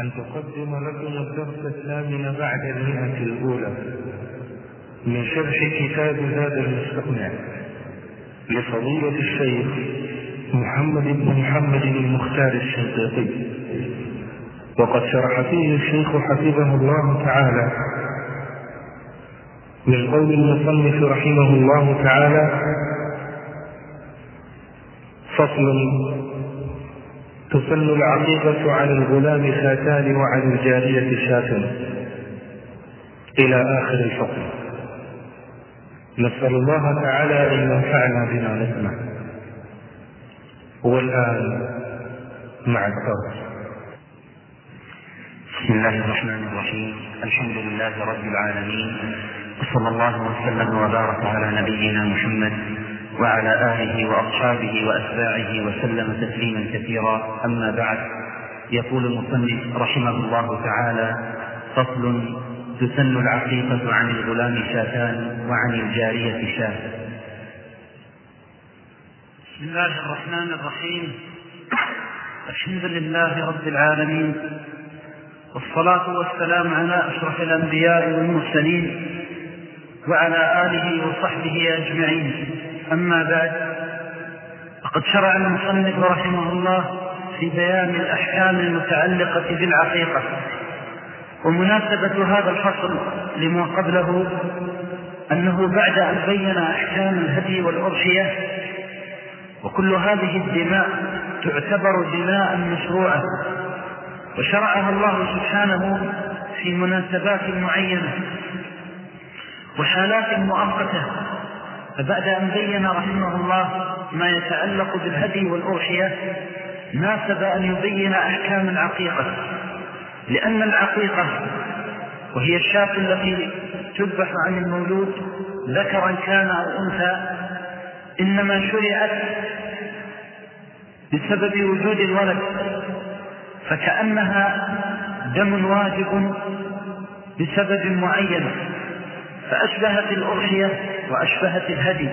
أن تقدم لكم الدرس الثامن بعد المئة الأولى من شرح كتاب زاد المستقنع لفضيلة الشيخ محمد بن محمد المختار الشنقيطي. وقد شرح فيه الشيخ حفظه الله تعالى. من قول المصنف رحمه الله تعالى فصل تسن العقيقة عن الغلام شاتان وعن الجارية شاة إلى آخر الفصل. نسأل الله تعالى أن ينفعنا بما نسمع. والآن مع الدرس بسم الله الرحمن الرحيم. الحمد لله رب العالمين. وصلى الله وسلم وبارك على نبينا محمد وعلى آله وأصحابه وأتباعه وسلم تسليما كثيرا. أما بعد يقول المصنف رحمه الله تعالى فصل تسن العقيقة عن الغلام شاتان وعن الجارية شاة. بسم الله الرحمن الرحيم. الحمد لله رب العالمين والصلاة والسلام على أشرف الأنبياء والمرسلين وعلى آله وصحبه أجمعين. أما بعد فقد شرع المصنف رحمه الله في بيان الأحكام المتعلقة بالعقيقة. ومناسبة هذا الفصل لما قبله أنه بعد أن بين أحكام الهدي والأرشية وكل هذه الدماء تعتبر دماء مشروعة. وشرعها الله سبحانه في مناسبات معينة وحالات مؤقتة فبعد أن بين رحمه الله ما يتعلق بالهدي والأوحية ناسب أن يبين أحكام العقيقة. لأن العقيقة وهي الشاة التي تذبح عن المولود ذكرا كان أو أنثى إنما شرعت بسبب وجود الولد فكأنها دم واجب بسبب معين فأشبهت الأضحية وأشبهت الهدي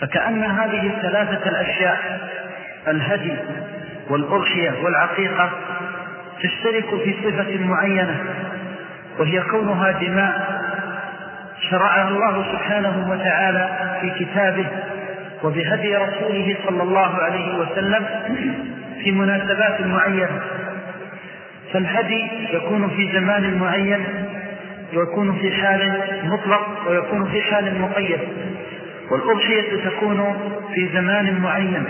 فكأن هذه الثلاثة الأشياء الهدي والأضحية والعقيقة تشترك في صفة معينة وهي كونها دماء شرعها الله سبحانه وتعالى في كتابه وبهدي رسوله صلى الله عليه وسلم في مناسبات معينة. فالهدي يكون في زمان معين ويكون في حال مطلق ويكون في حال مقيد. والأضحية تكون في زمان معين.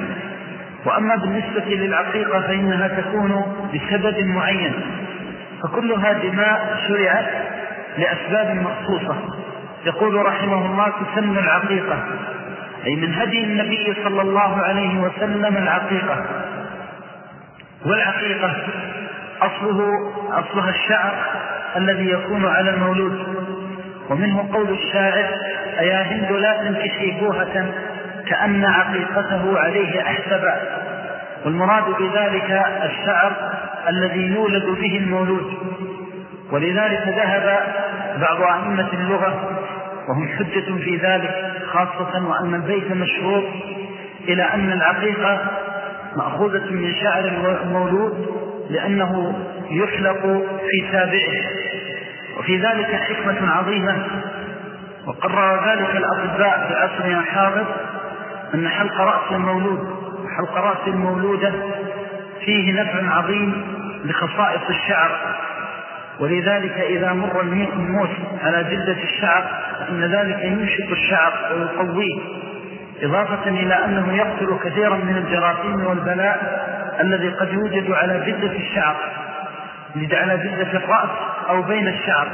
وأما بالنسبة للعقيقة فإنها تكون بسبب معين. فكلها دماء شرعت لأسباب مخصوصة. يقول رحمه الله تسن العقيقة. أي من هدي النبي صلى الله عليه وسلم العقيقة. والعقيقة أصله أصلها الشعر الذي يكون على المولود. ومنه قول الشاعر أيا هند لا تنكشي بوهة كأن عقيقته عليه أحسب. والمراد بذلك الشعر الذي يولد به المولود. ولذلك ذهب بعض أئمة اللغة وهم حجة في ذلك خاصة وأن البيت مشهور إلى أن العقيقة مأخوذة من شعر المولود لأنه يحلق في تابعه. وفي ذلك حكمة عظيمة. وقرر ذلك الأطباء في عصرنا الحاضر أن حلق رأس المولود حلق رأس المولودة فيه نفع عظيم لخصائص الشعر. ولذلك إذا مر الموت على جلدة الشعر فإن ذلك ينشط الشعر ويقويه إضافة إلى أنه يقتل كثيرا من الجراثيم والبلاء الذي قد يوجد على جلدة الشعر على جلدة الرأس أو بين الشعر.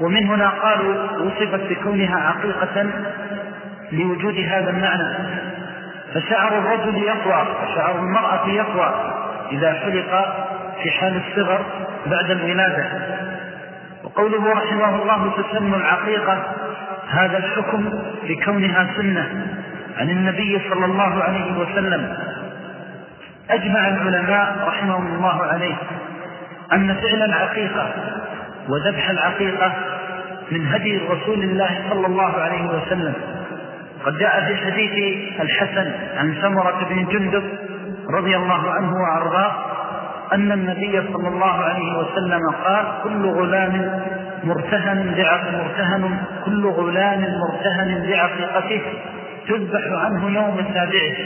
ومن هنا قالوا وصفت بكونها عقيقة لوجود هذا المعنى. فشعر الرجل يطوى وشعر المرأة يطوى إذا حلق في حال الصغر بعد الولادة. وقوله رحمه الله تسن العقيقة هذا الحكم بكونها سنة عن النبي صلى الله عليه وسلم. أجمع العلماء رحمهم الله عليه أن فعل العقيقة وذبح العقيقة من هدي رسول الله صلى الله عليه وسلم. قد جاء في حديث الحسن عن سمرة بن جندب رضي الله عنه وأرضاه أن النبي صلى الله عليه وسلم قال كل غلام مرتهن مرتهن كل غلام مرتهن بعقيقته تذبح عنه يوم سابعه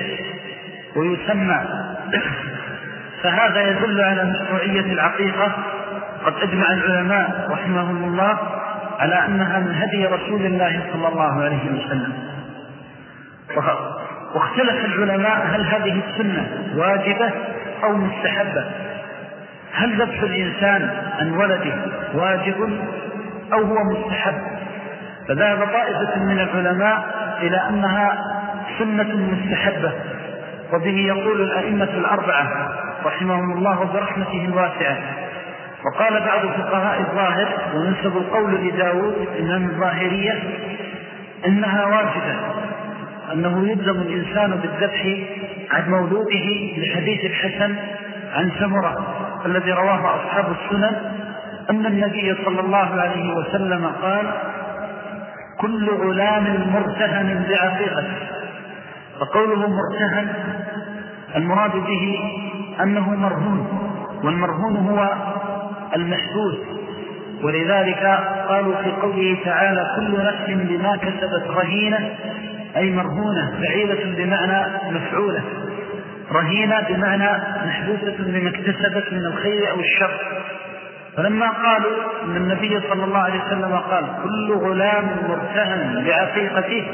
ويسمى فهذا يدل على مشروعية العقيقة. قد أجمع العلماء رحمهم الله على أنها من هدي رسول الله صلى الله عليه وسلم. واختلف العلماء هل هذه السنة واجبة أو مستحبة. هل ذبح الإنسان عن ولده واجب أو هو مستحب؟ فذهب طائفة من العلماء إلى أنها سنة مستحبة. وبه يقول الأئمة الأربعة رحمهم الله برحمته الواسعة. وقال بعض فقهاء الظاهر ونسب القول لداود إمام الظاهرية إنها واجبة أنه يلزم الإنسان بالذبح عن مولوده لحديث الحسن عن سمرة الذي رواه أصحاب السنن أن النبي صلى الله عليه وسلم قال كل غلام مرتهن بعقيقته. فقوله مرتهن المراد به أنه مرهون والمرهون هو المحدود. ولذلك قالوا في قوله تعالى كل نفس بما كسبت رهينة أي مرهونة فعيلة بمعنى مفعولة. رهينة بمعنى محبوسة بما اكتسبت من الخير أو الشر. فلما قالوا أن النبي صلى الله عليه وسلم قال كل غلام مرتهن بعقيقته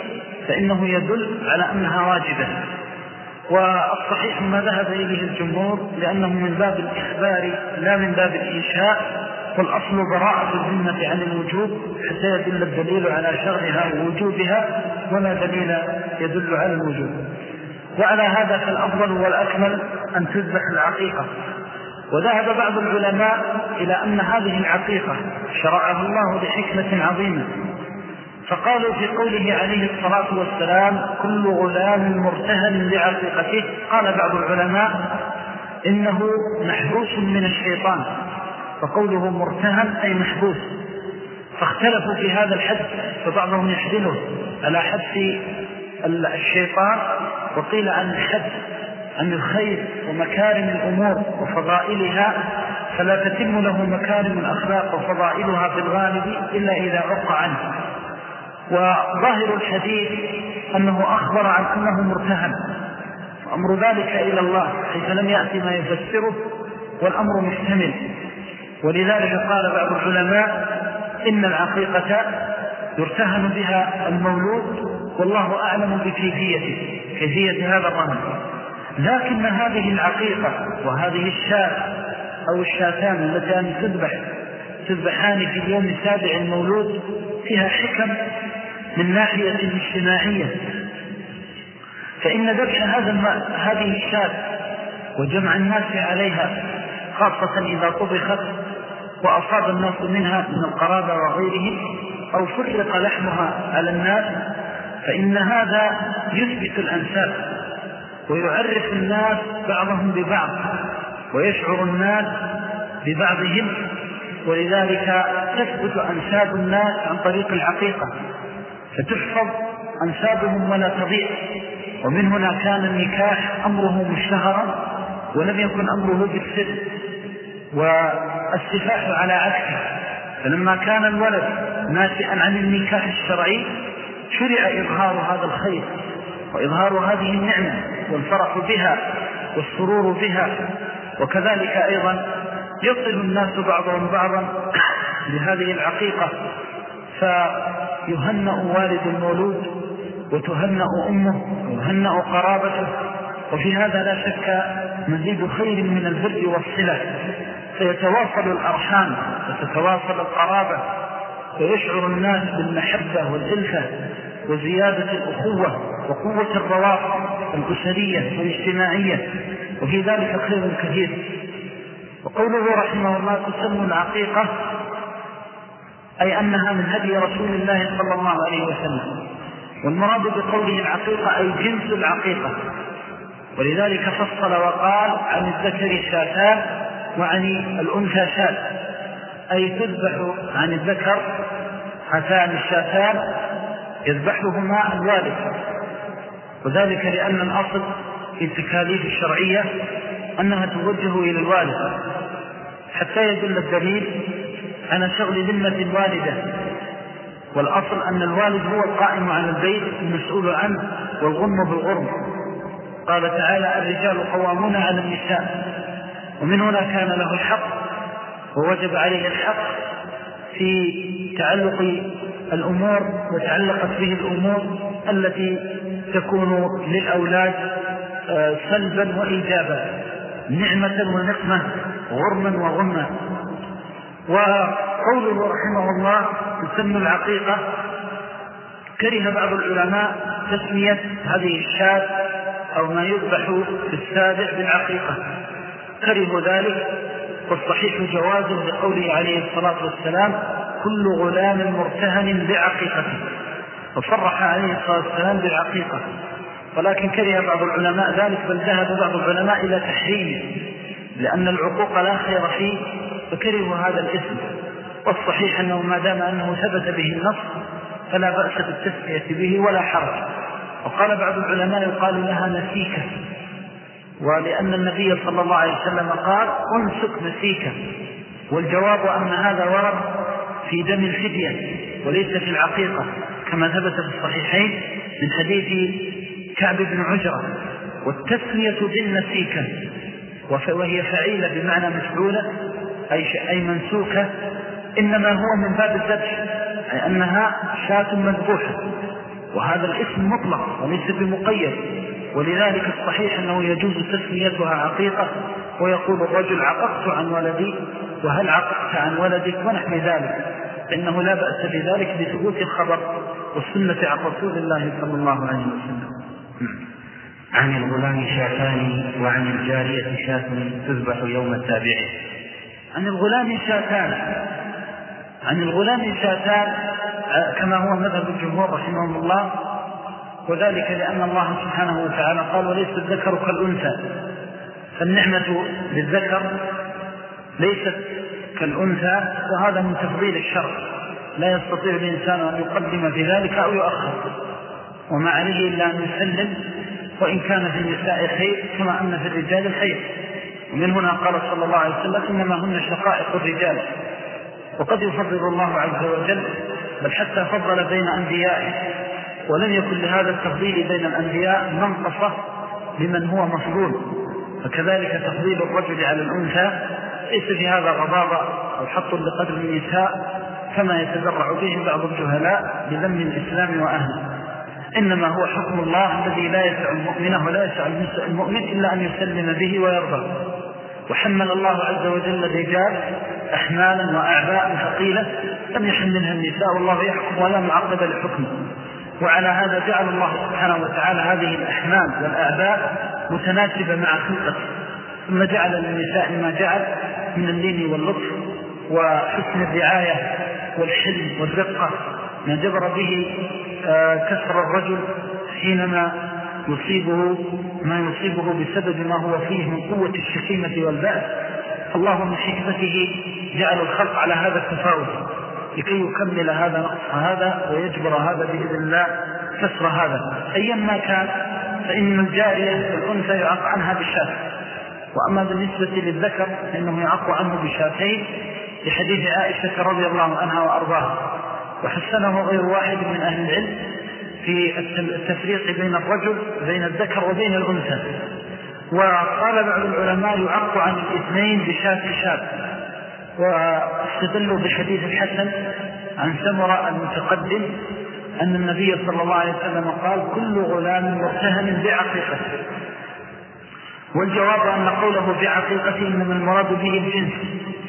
فإنه يدل على أنها واجبة. والصحيح ما ذهب إليه الجمهور لأنه من باب الإخبار لا من باب الإنشاء والأصل براءة الذمة عن الوجوب حتى يدل الدليل على شرعها ووجوبها ولا دليل يدل على الوجوب. وعلى هذا فالأفضل والأكمل أن تذبح العقيقة. وذهب بعض العلماء إلى أن هذه العقيقة شرعها الله بحكمة عظيمة. فقالوا في قوله عليه الصلاة والسلام كل غلام مرتهن بعقيقته قال بعض العلماء إنه محبوس من الشيطان. فقوله مرتهن أي محبوس. فاختلفوا في هذا الحد فبعضهم يحدله على حد الشيطان؟ وقيل عن الحد عن الخير ومكارم الأمور وفضائلها فلا تتم له مكارم الأخلاق وفضائلها بالغالب إلا إذا عق عنه. وظاهر الحديث أنه أخبر عن أنه مرتهن. وأمر ذلك إلى الله حيث لم يأتي ما يفسره والأمر محتمل. ولذلك قال بعض العلماء إن العقيقة يرتهن بها المولود والله أعلم بكيفيته كيفية هذا الرهن لكن هذه العقيقة وهذه الشاة أو الشاتان اللتان تذبح تذبحان في اليوم السابع المولود فيها حكم من ناحية اجتماعية. فإن ذبح هذا هذه الشاة وجمع الناس عليها خاصة إذا طبخت وأصاب الناس منها من القرابة وغيرهم أو فرق لحمها على الناس فإن هذا يثبت الأنساب ويعرف الناس بعضهم ببعض ويشعر الناس ببعضهم ولذلك تثبت أنساب الناس عن طريق العقيقة فتحفظ أنسابهم ولا تضيع. ومن هنا كان النكاح أمره مشتهرا ولم يكن أمره بالسر. والسفاح على عكسه. فلما كان الولد ناشئا عن النكاح الشرعي شرع إظهار هذا الخير. وإظهار هذه النعمة والفرح بها والسرور بها. وكذلك أيضا يصل الناس بعضهم بعضا لهذه العقيقة. فيهنأ والد المولود وتهنأ أمه ويهنأ قرابته وفي هذا لا شك مزيد خير من البر والصلة. فيتواصل الأرحام وتتواصل القرابة ويشعر الناس بالمحبة والإلفة وزيادة الأخوة وقوة الروابط الأسرية والاجتماعية وفي ذلك خير كثير. وقوله رحمه الله تسمى العقيقة أي أنها من هدي رسول الله صلى الله عليه وسلم. والمراد بقوله العقيقة أي جنس العقيقة. ولذلك فصل وقال عن الذكر شاتان وعن الأنثى شات. أي تذبح عن الذكر هاتان الشاتان يذبحهما الوالد. وذلك لأن الأصل في التكاليف الشرعية أنها توجه إلى الوالد. حتى يدل الدليل على شغل ذمة الوالدة. والأصل أن الوالد هو القائم على البيت المسؤول عنه والغم بالغرم قال تعالى الرجال قوامون على النساء. ومن هنا كان له الحق ووجب عليه الحق في تعلق الأمور وتعلقت به الأمور التي تكون للأولاد آه، سلبا وإيجابا نعمة ونقمة غرما وغما. وقوله رحمه الله تسمى العقيقة. كره بعض العلماء تسمية هذه الشاة أو ما يذبح في السابع بالعقيقة. كرهوا ذلك والصحيح جوازه لقوله عليه الصلاة والسلام كل غلام مرتهن بعقيقته فصرح عليه الصلاة والسلام بالعقيقة. ولكن كره بعض العلماء ذلك بل ذهب بعض العلماء إلى تحريمه لأن العقوق لا خير فيه فكرهوا هذا الاسم. والصحيح أنه ما دام أنه ثبت به النص فلا بأس بالتسمية به ولا حرج. وقال بعض العلماء يقال لها نسيكة. ولأن النبي صلى الله عليه وسلم قال أنسك نسيكا والجواب أن هذا ورد في دم الفدية وليس في العقيقة كما ثبت في الصحيحين من حديث كعب بن عجرة. والتسمية بالنسيكة وهي فعيلة بمعنى مفعولة أي, أي منسوكة إنما هو من باب الذبح أي أنها شاة مذبوحة. وهذا الاسم مطلق وليس بمقيد. ولذلك الصحيح أنه يجوز تسميتها عقيقة ويقول الرجل عققت عن ولدي وهل عققت عن ولدك؟ ونحن ذلك. فإنه لا بأس بذلك بثبوت الخبر والسنة عن رسول الله صلى الله عليه وسلم. عن الغلام شاتان وعن الجارية شاة تذبح يوم التابع عن الغلام شاتان عن الغلام شاتان كما هو مذهب الجمهور رحمهم الله. وذلك لأن الله سبحانه وتعالى قال وليس الذكر كالأنثى. فالنعمة للذكر ليست كالأنثى وهذا من تفضيل الشرع. لا يستطيع الإنسان أن يقدم في ذلك أو يؤخر. وما عليه إلا أن يسلم وإن كان في النساء خير كما أن في الرجال خير. ومن هنا قال صلى الله عليه وسلم إنما هن شقائق الرجال. وقد يفضل الله عز وجل بل حتى فضل بين أنبيائه. ولم يكن لهذا التفضيل بين الأنبياء منقصة لمن هو مفضول. فكذلك تفضيل الرجل على الأنثى ليس في هذا غضاضة أو حط لقدر النساء كما يتذرع به بعض الجهلاء بذم الإسلام وأهله. إنما هو حكم الله الذي لا يسع المؤمنة ولا يسع المؤمن إلا أن يسلم به ويرضى. وحمل الله عز وجل الرجال أحمالا وأعباء ثقيلة لم يحملها النساء والله يحكم ولا معقب لحكمه. وعلى هذا جعل الله سبحانه وتعالى هذه الأحمال والأعباء متناسبة مع خلقته ثم جعل للنساء ما جعل من اللين واللطف وحسن الرعاية والحلم والرقة. ما جبر به آه، كسر الرجل حينما يصيبه ما يصيبه بسبب ما هو فيه من قوة الشكيمة والبأس. الله من حكمته جعل الخلق على هذا التفاوت لكي يكمل هذا نقص هذا ويجبر هذا بإذن الله كسر هذا. أيما كان فإن الجارية الأنثى يعق عنها بالشاف وأما بالنسبة للذكر فإنه يعق عنه بشاتين لحديث عائشة رضي الله عنها وأرضاها. وحسنه غير واحد من أهل العلم. في التفريق بين الرجل بين الذكر وبين الأنثى. وقال بعض العلماء يعق عن الاثنين بشات شات واستدلوا بحديث الحسن عن سمرة المتقدم أن النبي صلى الله عليه وسلم قال كل غلام مرتهن بعقيقته والجواب أن قوله بعقيقته إنما المراد به الجنس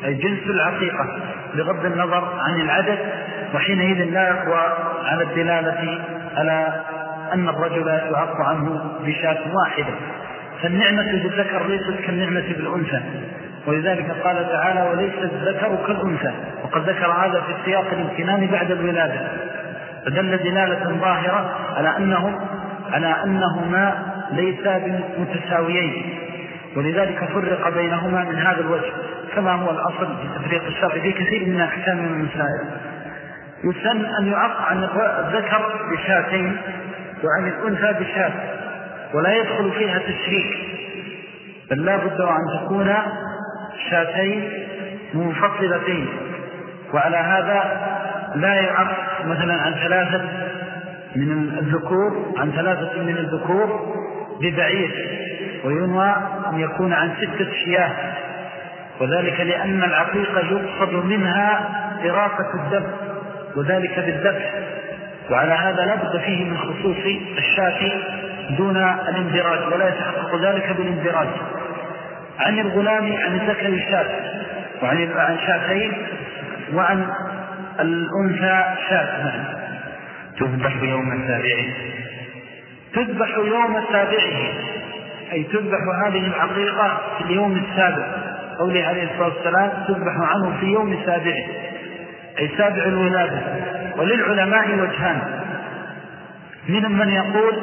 أي جنس العقيقة بغض النظر عن العدد وحينئذ لا يقوى على الدلالة على أن الرجل يعق عنه بشاة واحدة. فالنعمة بالذكر ليست كالنعمة بالأنثى. ولذلك قال تعالى وليس الذكر كالأنثى. وقد ذكر هذا في سياق الامتنان بعد الولادة. فدل دلالة ظاهرة على أنهم على أنهما ليسا متساويين ولذلك فرق بينهما من هذا الوجه. كما هو الأصل في تفريق الشرع في كثير من أحكام المسائل يسن أن يعق عن الذكر بشاتين وعن الأنثى بشات ولا يدخل فيها تشريك. بل لا بد وأن تكون شاتين منفصلتين. وعلى هذا لا يعرف مثلا عن ثلاثة من الذكور عن ثلاثة من الذكور ببعير. وينوى أن يكون عن ستة شياه وذلك لأن العقيقة يقصد منها إراقة الدم. وذلك بالذبح. وعلى هذا لا بد فيه من خصوص الشاة دون الاندراج ولا يتحقق ذلك بالاندراج عن الغلام عن الذكر الشاف وعن شافين وعن الأنثى شاف نعم تذبح يوم سابعه. تذبح يوم سابعه. أي تذبح هذه العقيقة في اليوم السابع. قوله عليه الصلاة والسلام تذبح عنه في يوم سابعه. أي سابع الولادة. وللعلماء وجهان. منهم من يقول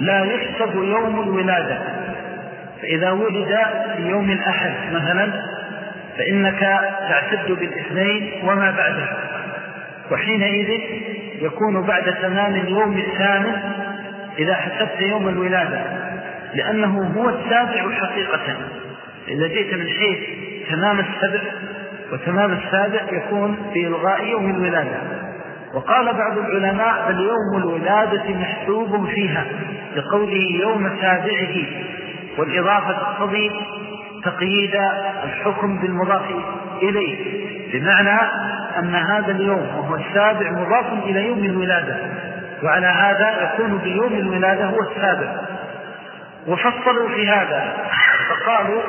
لا يحسب يوم الولادة. فإذا ولد في يوم الأحد مثلا فإنك تعتد بالاثنين وما بعده. وحينئذ يكون بعد تمام اليوم الثامن إذا حسبت يوم الولادة. لأنه هو السابع حقيقة. إذا جئت من حيث تمام السبع وتمام السابع يكون في إلغاء يوم الولادة. وقال بعض العلماء بل يوم الولادة محسوب فيها لقوله يوم سابعه والإضافة تقتضي تقييد الحكم بالمضاف إليه. بمعنى أن هذا اليوم وهو السابع مضاف إلى يوم الولادة. وعلى هذا يكون بيوم الولادة هو السابع. وفصلوا في هذا فقالوا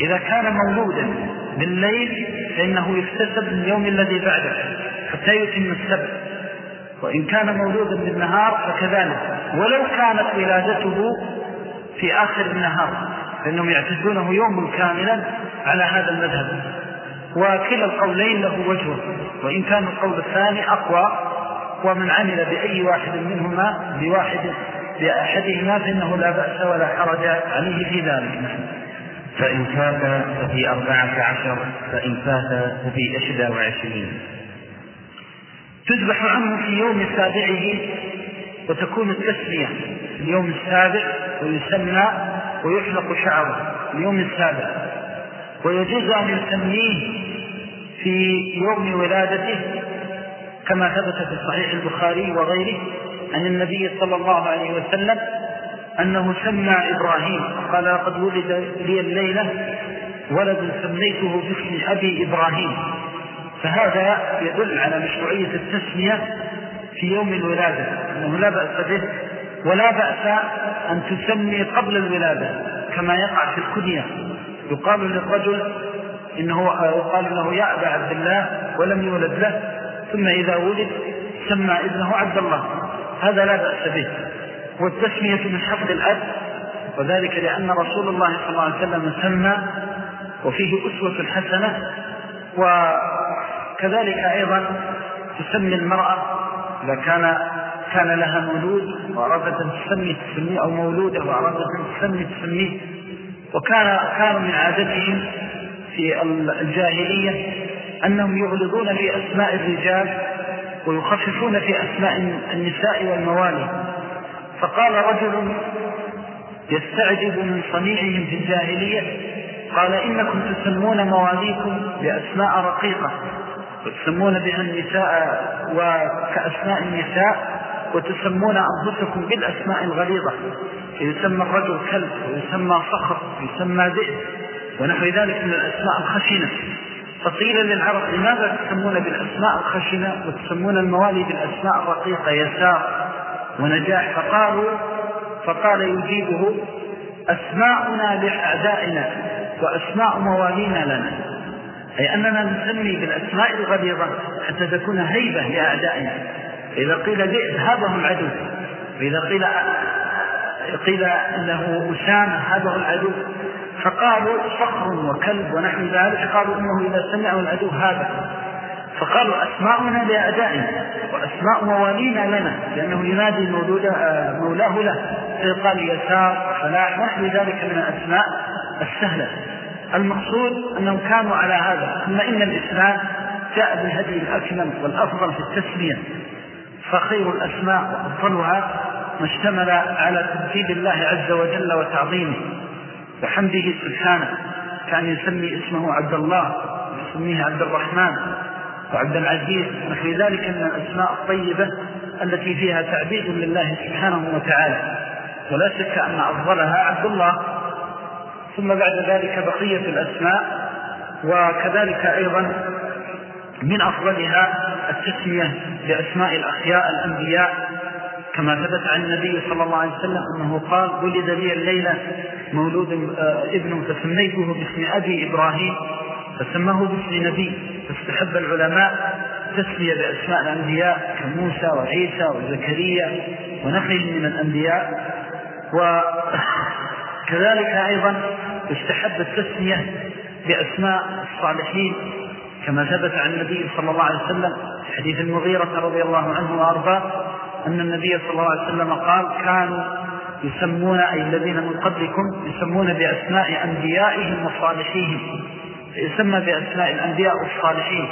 إذا كان مولودا بالليل فإنه يكتسب اليوم الذي بعده حتى يتم السبع وإن كان مولودا بالنهار فكذلك. ولو كانت ولادته في آخر النهار فإنهم يعتدونه يوم كاملا على هذا المذهب. وكلا القولين له وجه. وإن كان القول الثاني أقوى ومن عمل بأي واحد منهما بواحد بأحدهما فإنه لا بأس ولا حرج عليه في ذلك. فإن فات ففي أربعة عشر فإن فات ففي إحدى وعشرين. تذبح عنه في يوم سابعه وتكون التسمية اليوم السابع ويسمى ويحلق شعره اليوم السابع. ويجوز أن يسميه في يوم ولادته كما ثبت في صحيح البخاري وغيره عن النبي صلى الله عليه وسلم أنه سمى إبراهيم قال لقد ولد لي الليلة ولد سميته باسم أبي إبراهيم. فهذا يدل على مشروعية التسمية في يوم الولادة أنه لا بأس به ولا بأس أن تسمي قبل الولادة كما يقع في الكنية. يقال للرجل إنه يقال له يا أبا عبد الله ولم يولد له ثم إذا ولد سمى ابنه عبد الله. هذا لا بأس به. والتسمية من حق الأب وذلك لأن رسول الله صلى الله عليه وسلم سمى وفيه أسوة حسنة وكذلك أيضا تسمي المرأة إذا كان كان لها مولود وأرادت أن تسمي تسميه أو مولودة وأرادت أن تسمي تسميه. وكان كانوا من عادتهم في الجاهلية أنهم يغلظون في أسماء الرجال ويخففون في أسماء النساء والموالي. فقال رجل يستعجب من صنيعهم في الجاهلية قال إنكم تسمون مواليكم بأسماء رقيقة وتسمون بها النساء وكأسماء النساء وتسمون أنفسكم بالأسماء الغليظة يسمى الرجل كلب ويسمى صخر ويسمى ذئب ونحو ذلك من الأسماء الخشنة. فقيل للعرب لماذا تسمون بالأسماء الخشنة وتسمون الموالي بالأسماء الرقيقة؟ يسار. ونجاح. فقالوا فقال يجيبه أسماؤنا لأعدائنا وأسماء موالينا لنا. أي أننا نسمي بالأسماء الغليظة حتى تكون هيبة لأعدائنا. إذا قيل ذئب هذا العدو وإذا قيل قيل إنه أسامة هذا هو العدو فقالوا صخر وكلب ونحو ذلك. قالوا إنه إذا سمعوا العدو هذا. فقالوا أسماؤنا لأعدائنا وأسماء موالينا لنا لأنه ينادي مولاه له. فيقال يسار وفلاح ونحو ذلك من الأسماء السهلة. المقصود أنهم كانوا على هذا. ثم إن الإسلام جاء بالهدي الأكمل والأفضل في التسمية. فخير الأسماء وأفضلها ما اشتمل على تمثيل الله عز وجل وتعظيمه. وحمده سبحانه كان يسمي اسمه عبد الله ويسميه عبد الرحمن. وعبد العزيز نحو ذلك من الأسماء الطيبة التي فيها تعبيد لله سبحانه وتعالى. ولا شك أن أفضلها عبد الله. ثم بعد ذلك بقية الأسماء وكذلك أيضا من أفضلها التسمية بأسماء الأخياء الأنبياء. كما ثبت عن النبي صلى الله عليه وسلم أنه قال ولد لي الليلة مولود آه، ابن فسميته باسم أبي إبراهيم فسماه باسم نبي. فاستحب العلماء تسمية بأسماء الأنبياء كموسى وعيسى وزكريا ونحيهم من الأنبياء. وكذلك أيضا استحب التسمية بأسماء الصالحين كما ثبت عن النبي صلى الله عليه وسلم في حديث المغيرة رضي الله عنه وأرضاه أن النبي صلى الله عليه وسلم قال كانوا يسمون أي الذين من قبلكم يسمون بأسماء أنبيائهم وصالحيهم. يسمى بأسماء الأنبياء والصالحين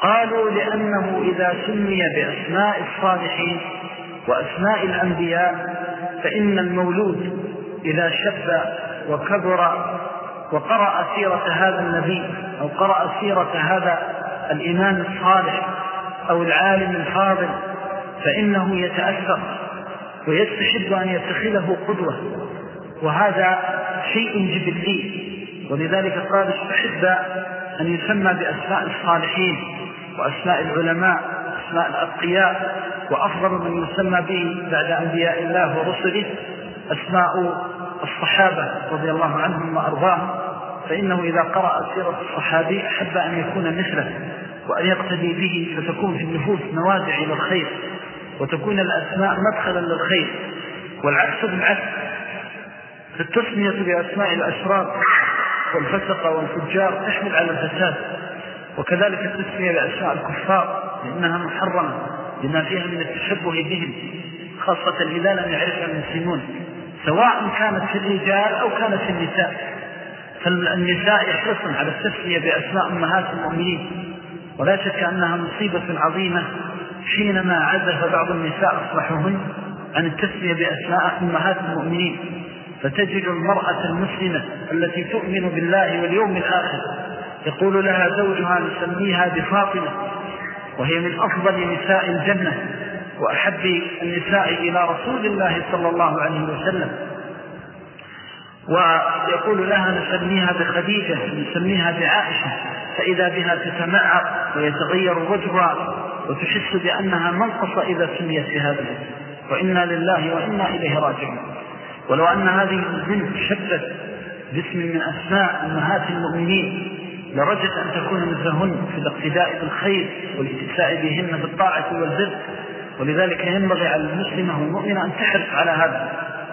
قالوا لأنه إذا سمي بأسماء الصالحين وأسماء الأنبياء فإن المولود إذا شب وكبر وقرأ سيرة هذا النبي أو قرأ سيرة هذا الإمام الصالح أو العالم الفاضل فإنه يتأثر ويستحب أن يتخذه قدوة. وهذا شيء جبلي ولذلك قال استحب أن يسمى بأسماء الصالحين وأسماء العلماء أسماء الأتقياء وأفضل من يسمى به بعد أنبياء الله ورسله أسماء الصحابة رضي الله عنهم وأرضاهم. فإنه إذا قرأ سيرة الصحابي أحب أن يكون مثله وأن يقتدي به فتكون في النفوس نوازع إلى الخير وتكون الأسماء مدخلا للخير. والعكس بالعكس فالتسمية بأسماء الأشرار والفسق والفجار تحمل على الفساد. وكذلك التسمية بأسماء الكفار لأنها محرمة لما فيها من التشبه بهم خاصة إذا لم يعرفها المسلمون سواء كانت في الرجال أو كانت في النساء. فالنساء يحرصن على التسمية بأسماء أمهات المؤمنين. ولا شك أنها مصيبة عظيمة حينما عزف بعض النساء أصبحهن عن التسمية بأسماء أمهات المؤمنين. فتجد المرأة المسلمة التي تؤمن بالله واليوم الآخر يقول لها زوجها نسميها بفاطمة وهي من أفضل نساء الجنة وأحب النساء إلى رسول الله صلى الله عليه وسلم. ويقول لها نسميها بخديجة نسميها بعائشة فإذا بها تتمعر ويتغير وجهها وتحس بأنها منقصة إذا سميت بهذا وإنا لله وإنا إليه راجعون. ولو أن هذه البنت شبت باسم من أسماء أمهات المؤمنين لرجت أن تكون مثلهن في الاقتداء بالخير والاتساء بهن بالطاعة والبر ولذلك ينبغي على المسلمة والمؤمنة أن تحرص على هذا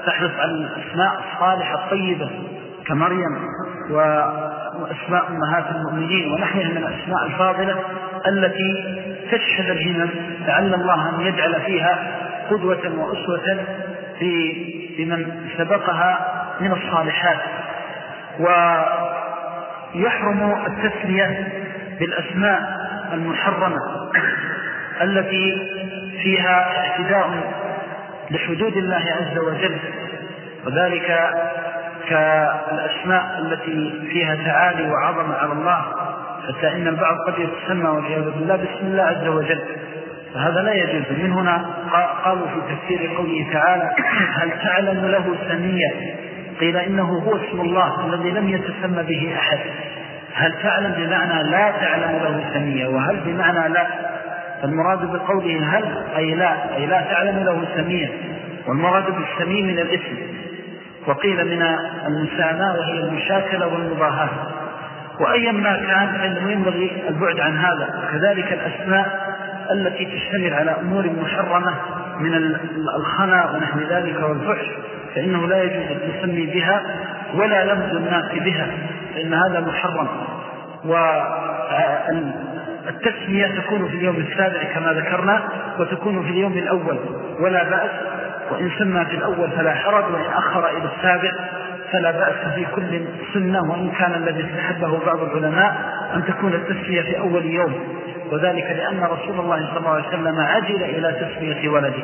تحرص على الأسماء الصالحة الطيبة كمريم وأسماء أمهات المؤمنين ونحيها من الأسماء الفاضلة التي تشهد الهمم لعل الله أن يجعل فيها قدوة وأسوة في بمن سبقها من الصالحات ويحرم التسلية بالأسماء المحرمة التي فيها اعتداء لحدود الله عز وجل وذلك كالأسماء التي فيها تعالي وعظم على الله حتى إن البعض قد يتسمى والعياذ بالله بسم الله عز وجل. فهذا لا يجوز. من هنا قالوا في تفسير قوله تعالى هل تعلم له سمية؟ قيل إنه هو اسم الله الذي لم يتسمى به أحد. هل تعلم بمعنى لا تعلم له سمية؟ وهل بمعنى لا؟ فالمراد بقوله هل أي لا أي لا تعلم له سمية. والمراد بالسمي من الاسم. وقيل من المساماة وهي المشاكلة والمضاهاة. وأيا ما كان فإنه ينبغي البعد عن هذا. كذلك الأسماء التي تشتمل على أمور محرمة من الخنا ونحو ذلك والفحش فإنه لا يجوز التسمي بها ولا لمز الناس بها فإن هذا محرم. والتسمية تكون في اليوم السابع كما ذكرنا وتكون في اليوم الأول ولا بأس وإن سمى في الأول فلا حرج وإن أخر إلى السابع فلا بأس في كل سنة وإن كان الذي استحبه بعض العلماء أن تكون التسمية في أول يوم. وذلك لأن رسول الله صلى الله عليه وسلم عجل إلى تسمية ولده.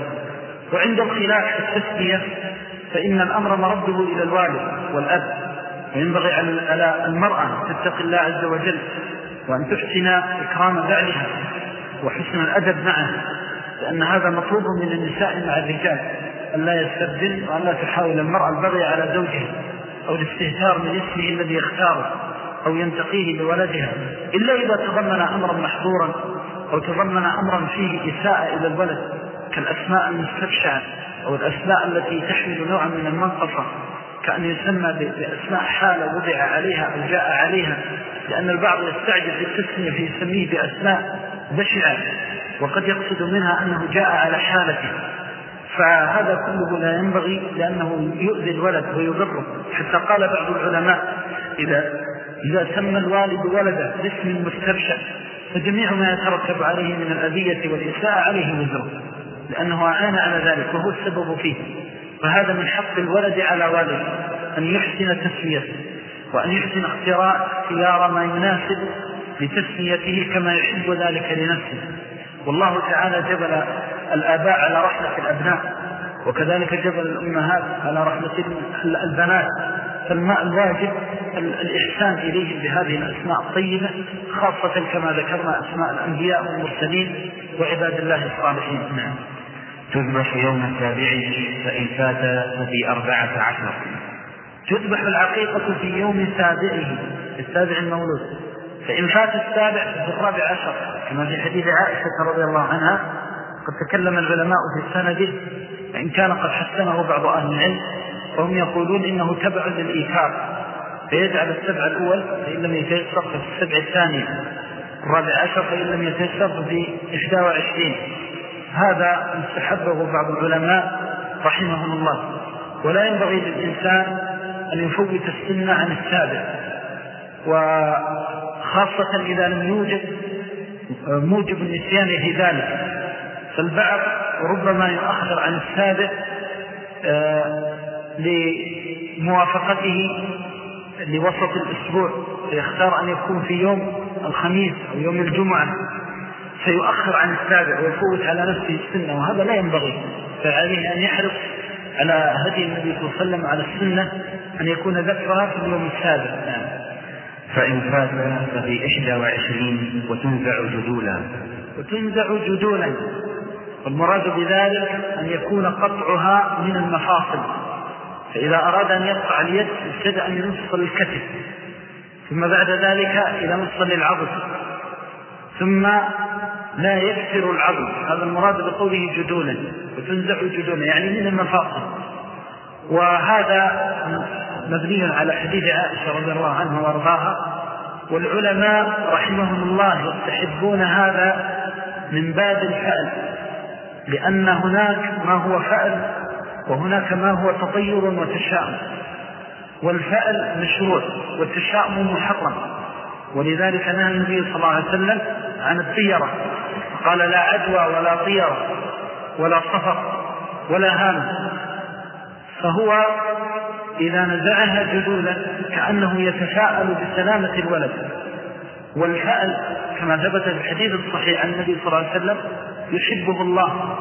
وعند الخلاف في التسمية فإن الأمر مرده إلى الوالد والأب وينبغي على المرأة أن تتقي الله عز وجل وأن تحسن إكرام بعلها وحسن الأدب معه لأن هذا مطلوب من النساء مع الرجال أن لا يستبدل وأن لا تحاول المرأة البغي على زوجها أو الاستهتار من اسمه الذي يختاره. أو ينتقيه بولدها إلا إذا تضمن أمرا محظورا أو تضمن أمرا فيه إساءة إلى الولد كالأسماء المستبشعة أو الأسماء التي تحمل نوعا من المنقصة كأن يسمى بأسماء حالة وضع عليها أو جاء عليها لأن البعض يستعجل بالتسمية فيسميه بأسماء بشعة وقد يقصد منها أنه جاء على حالته. فهذا كله لا ينبغي لأنه يؤذي الولد ويضره. حتى قال بعض العلماء إذا, إذا سمى الوالد ولده باسم مستبشع فجميع ما يترتب عليه من الأذية والإساءة عليه وزره لأنه أعان على ذلك وهو السبب فيه. فهذا من حق الولد على والده أن يحسن تسميته وأن يحسن اختيار ما يناسب لتسميته كما يحب ذلك لنفسه. والله تعالى جبل الآباء على رحمة الأبناء وكذلك جبل الأمهات على رحمة البنات. فالماء الواجب الإحسان إليهم بهذه الأسماء الطيبة خاصة كما ذكرنا أسماء الأنبياء والمرسلين وعباد الله الصالحين. نعم. تذبح يوم السابع فإن فات ففي أربعة عشر. تذبح العقيقة في يوم سابعه السابع المولود. فإن فات السابع في الرابع عشر كما في حديث عائشة رضي الله عنها قد تكلم العلماء في سنده إن كان قد حسنه بعض أهل العلم وهم يقولون إنه تبع للإيثار. فيجعل السبع الأول فإن لم يتيسر في السبع الثاني الرابع عشر فإن لم يتيسر في إحدى وعشرين. هذا مستحبه بعض العلماء رحمهم الله. ولا ينبغي للإنسان أن يفوت السنة عن السابع. وخاصة إذا لم يوجد موجب النسيان في ذلك. فالبعض ربما يؤخر عن السابع آه، لموافقته لوسط الأسبوع فيختار أن يكون في يوم الخميس أو يوم الجمعة. فيؤخر عن السابع ويفوت على نفسه السنة وهذا لا ينبغي. فعليه أن يحرص على هدي النبي صلى الله عليه وسلم على السنة أن يكون ذكرها في اليوم السابع. نعم. فإن فات ففي إحدى وعشرين وتنزع جدولا. وتنزع جدولا. والمراد بذلك أن يكون قطعها من المفاصل. فإذا أراد أن يقطع اليد ابتدأ من نصف الكتف ثم بعد ذلك إلى نصف العضد ثم لا يكسر العظم هذا المراد بقوله جدولا وتنزع جدولا يعني من المفاصل. وهذا مبني على حديث عائشة رضي الله عنها وأرضاها والعلماء رحمهم الله يستحبون هذا من باب الفأل لأن هناك ما هو فأل وهناك ما هو تطير وتشاؤم والفأل مشروع والتشاؤم محرم. ولذلك نهى النبي صلى الله عليه وسلم عن الطيرة. قال لا عدوى ولا طيرة ولا صفر ولا هام. فهو إذا نزعها جدولا كأنه يتفاءل بسلامة الولد. والفأل كما ثبت في الحديث الصحيح عن النبي صلى الله عليه وسلم يحبه الله.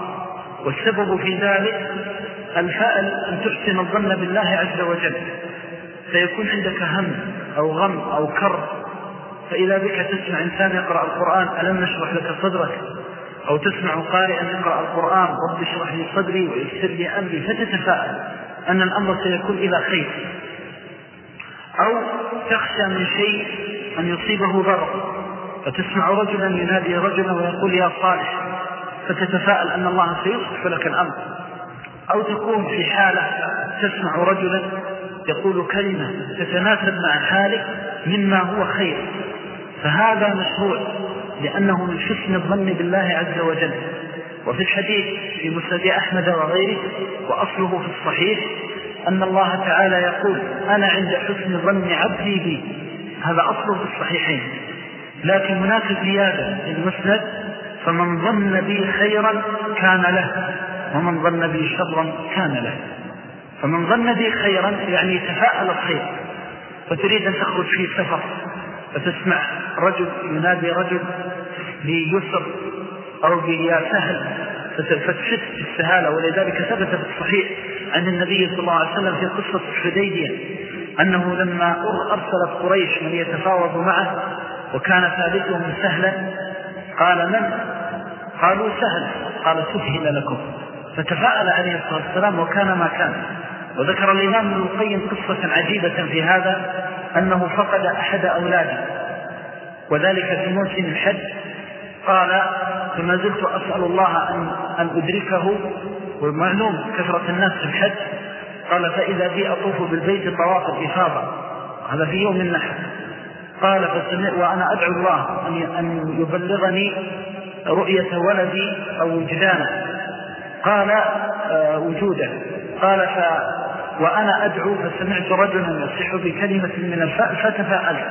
والسبب في ذلك الفأل أن تحسن الظن بالله عز وجل. فيكون عندك هم أو غم أو كر. فإذا بك تسمع إنسان يقرأ القرآن ألم نشرح لك صدرك؟ أو تسمع قارئا يقرأ القرآن رب اشرح لي صدري ويسر لي أمري. فتتفاءل أن الأمر سيكون إلى خير. أو تخشى من شيء أن يصيبه ضرر. فتسمع رجلا ينادي رجلا ويقول يا صالح. فتتفاءل أن الله سيصلح لك الأمر. أو تكون في حالة تسمع رجلا يقول كلمة تتناسب مع حالك مما هو خير. فهذا مشروع لأنه من حسن الظن بالله عز وجل. وفي الحديث في مسند أحمد وغيره وأصله في الصحيح أن الله تعالى يقول أنا عند حسن ظن عبدي بي. هذا أصله في الصحيحين. لكن هناك زيادة في المسند فمن ظن بي خيرا كان له. ومن ظن بي شرا كان له. فمن ظن بي خيرا يعني تفاءل الخير. فتريد أن تخرج في سفر فتسمع رجل ينادي رجل بيسر أو بيا سهل. فتشد السهالة. ولذلك ثبت في الصحيح عن النبي صلى الله عليه وسلم في قصة الحديبية أنه لما أرسلت قريش من يتفاوض معه وكان ثالثهم سهلا قال من؟ قالوا سهل. قال سهل لكم. فتفاءل عليه الصلاة والسلام وكان ما كان. وذكر الإمام ابن القيم قصة عجيبة في هذا أنه فقد أحد أولاده. وذلك في موسم الحج. قال فما زلت أسأل الله أن, أن أدركه. ومعلوم كثرة الناس في الحج. قال فإذا بي أطوف بالبيت طواف الإفاضة. هذا في يوم النحر. قال وأنا أدعو الله أن يبلغني رؤية ولدي أو وجدانه. قال آه، وجوده. قال ف وأنا أدعو فسمعت رجلا يصح بكلمة من الفاء فتفاءلت.